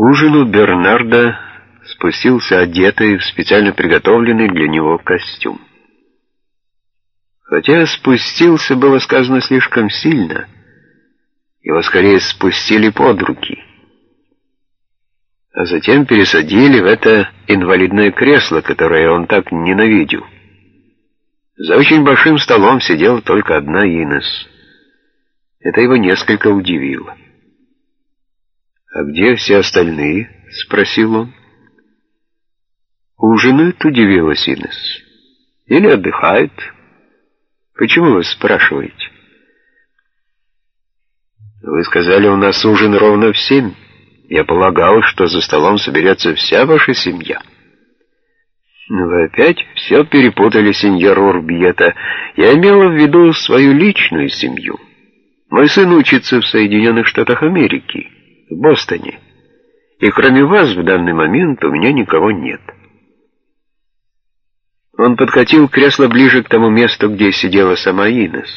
ужину Бернардо спустился одетый в специально приготовленный для него костюм. Хотя спустился, было сказано слишком сильно, его скорее спустили под руки, а затем пересадили в это инвалидное кресло, которое он так ненавидел. За очень большим столом сидела только одна Инес. Это его несколько удивило. «А где все остальные?» — спросил он. «Ужинают?» — удивилась Инес. «Или отдыхают?» «Почему вы спрашиваете?» «Вы сказали, у нас ужин ровно в семь. Я полагал, что за столом соберется вся ваша семья». «Вы опять все перепутали, сеньор Урбьета. Я имела в виду свою личную семью. Мой сын учится в Соединенных Штатах Америки, в Бостоне. И кроме вас в данный момент у меня никого нет». Он подкатил кресло ближе к тому месту, где сидела сама Инес.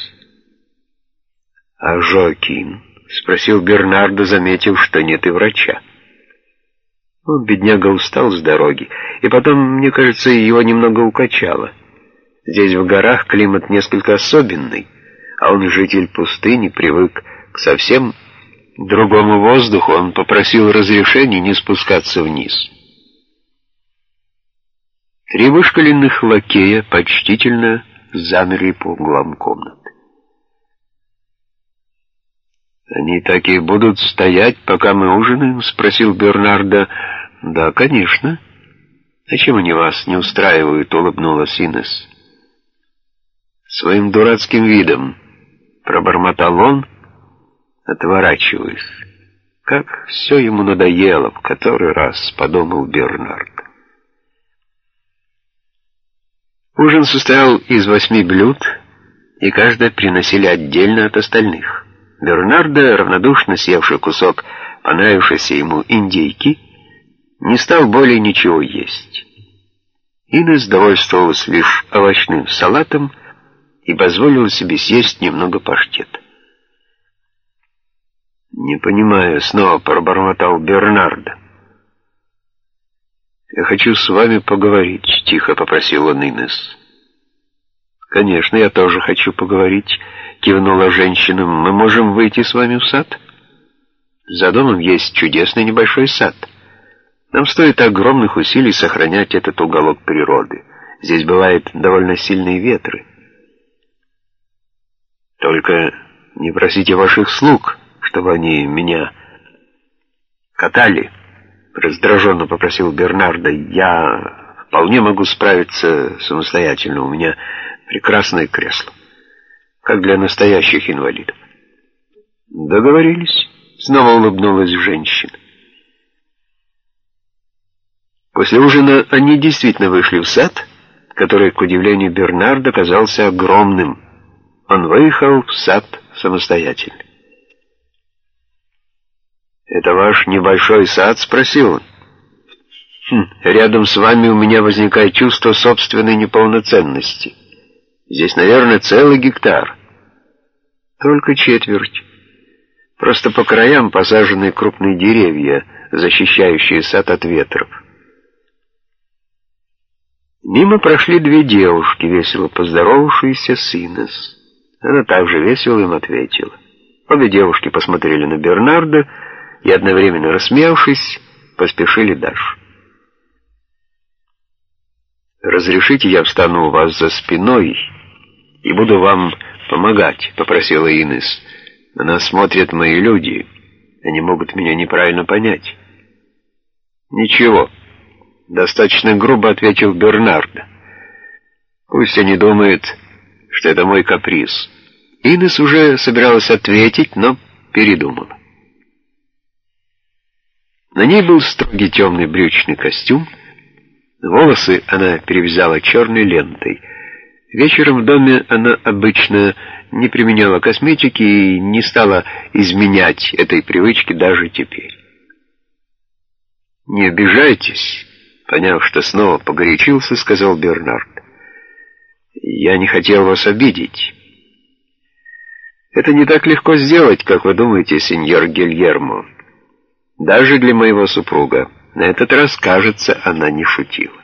«А Жоакин?» — спросил Бернардо, заметив, что нет и врача. Он, бедняга, устал с дороги, и потом, мне кажется, его немного укачало. Здесь в горах климат несколько особенный, а он житель пустыни, привык к совсем другому воздуху, он попросил разрешения не спускаться вниз. Три вышкаленных лакея почтительно замерли по углам комнаты. «Они так и будут стоять, пока мы ужинаем?» — спросил Бернардо. «Да, конечно». «А чем они вас не устраивают?» — улыбнулась Инес. Своим дурацким видом пробормотал он, отворачиваясь. Как все ему надоело, в который раз подумал Бернард. Ужин состоял из восьми блюд, и каждое приносили отдельно от остальных. Бернардо, равнодушно съевший кусок понравившейся ему индейки, не стал более ничего есть. Инес довольствовалась лишь овощным салатом и позволила себе съесть немного паштета. «Не понимаю», — снова пробормотал Бернардо. «Я хочу с вами поговорить», — тихо попросила Инес. «Конечно, я тоже хочу поговорить», — кивнула женщина. «Мы можем выйти с вами в сад?» «За домом есть чудесный небольшой сад. Нам стоит огромных усилий сохранять этот уголок природы. Здесь бывают довольно сильные ветры. Только не просите ваших слуг, чтобы они меня катали». Раздраженно попросил Бернардо. «Я вполне могу справиться самостоятельно. У меня прекрасное кресло. Как для настоящих инвалидов». «Договорились?» Снова улыбнулась женщина. После ужина они действительно вышли в сад, который, к удивлению Бернарда, казался огромным. Он выехал в сад самостоятельно. «Это ваш небольшой сад?» — спросил он. «Хм, «Рядом с вами у меня возникает чувство собственной неполноценности. Здесь, наверное, целый гектар. Только четверть. Просто по краям посажены крупные деревья, защищающие сад от ветров». Мимо прошли две девушки, весело поздоровавшиеся с Инес. Она также весело им ответила. Обе девушки посмотрели на Бернарда, и, одновременно рассмеявшись, поспешили дальше. «Разрешите, я встану у вас за спиной и буду вам помогать», — попросила Инес. «На нас смотрят мои люди, они могут меня неправильно понять». «Ничего», — достаточно грубо ответил Бернардо. «Пусть они думают, что это мой каприз». Инес уже собиралась ответить, но передумала. На ней был строгий темный брючный костюм. Волосы она перевязала черной лентой. Вечером в доме она обычно не применяла косметики и не стала изменять этой привычки даже теперь. «Не обижайтесь», — поняв, что снова погорячился, сказал Бернард. «Я не хотел вас обидеть». «Это не так легко сделать, как вы думаете, сеньор Гильермо». Даже для моего супруга. На этот раз, кажется, она не шутила.